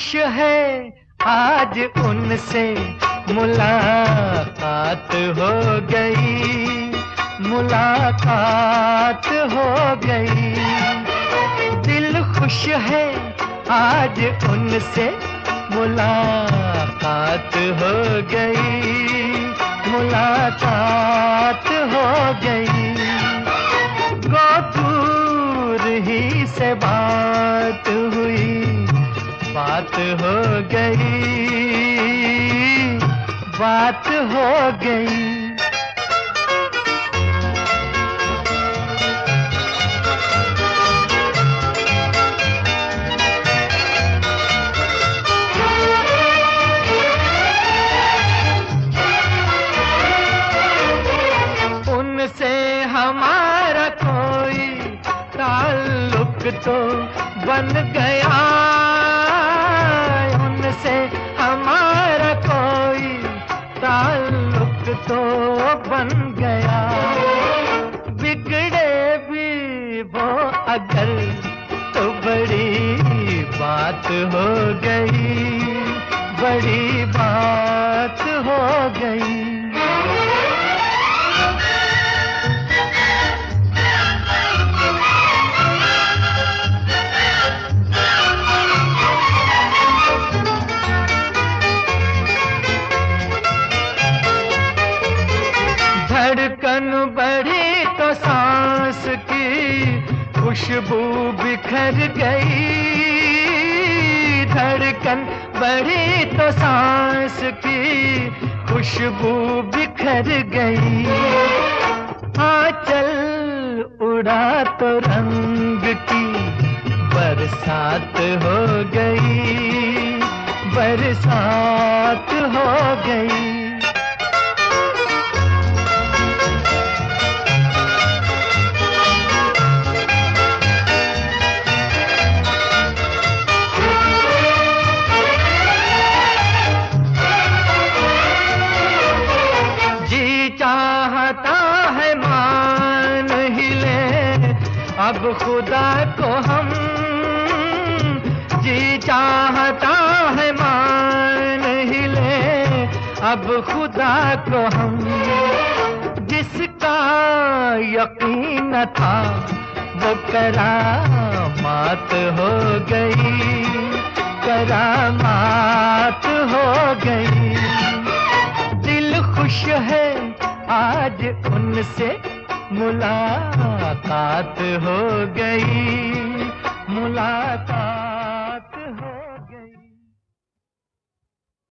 खुश है। आज उनसे मुलाकात हो गई। मुलाकात हो गई। दिल खुश है। आज उनसे मुलाकात हो गई। मुलाकात हो गई। गो ही से बात बात हो गई बात हो गई। उनसे हमारा कोई ताल्लुक तो बन गया। ताल्लुक तो बन गया। बिगड़े भी वो अगर तो बड़ी बात हो गई। बड़ी बात हो गई। धड़कन बढ़ी तो सांस की खुशबू बिखर गई। धड़कन बढ़ी तो सांस की खुशबू बिखर गई। आंचल उड़ा तो रंग की बरसात हो गई, बरसात हो गई। अब खुदा को हम जी चाहता है मान हिले अब खुदा को हम, जिसका यकीन था, वो करामात हो गई। करामात हो गई। दिल खुश है आज उनसे मुलाकात हो गई।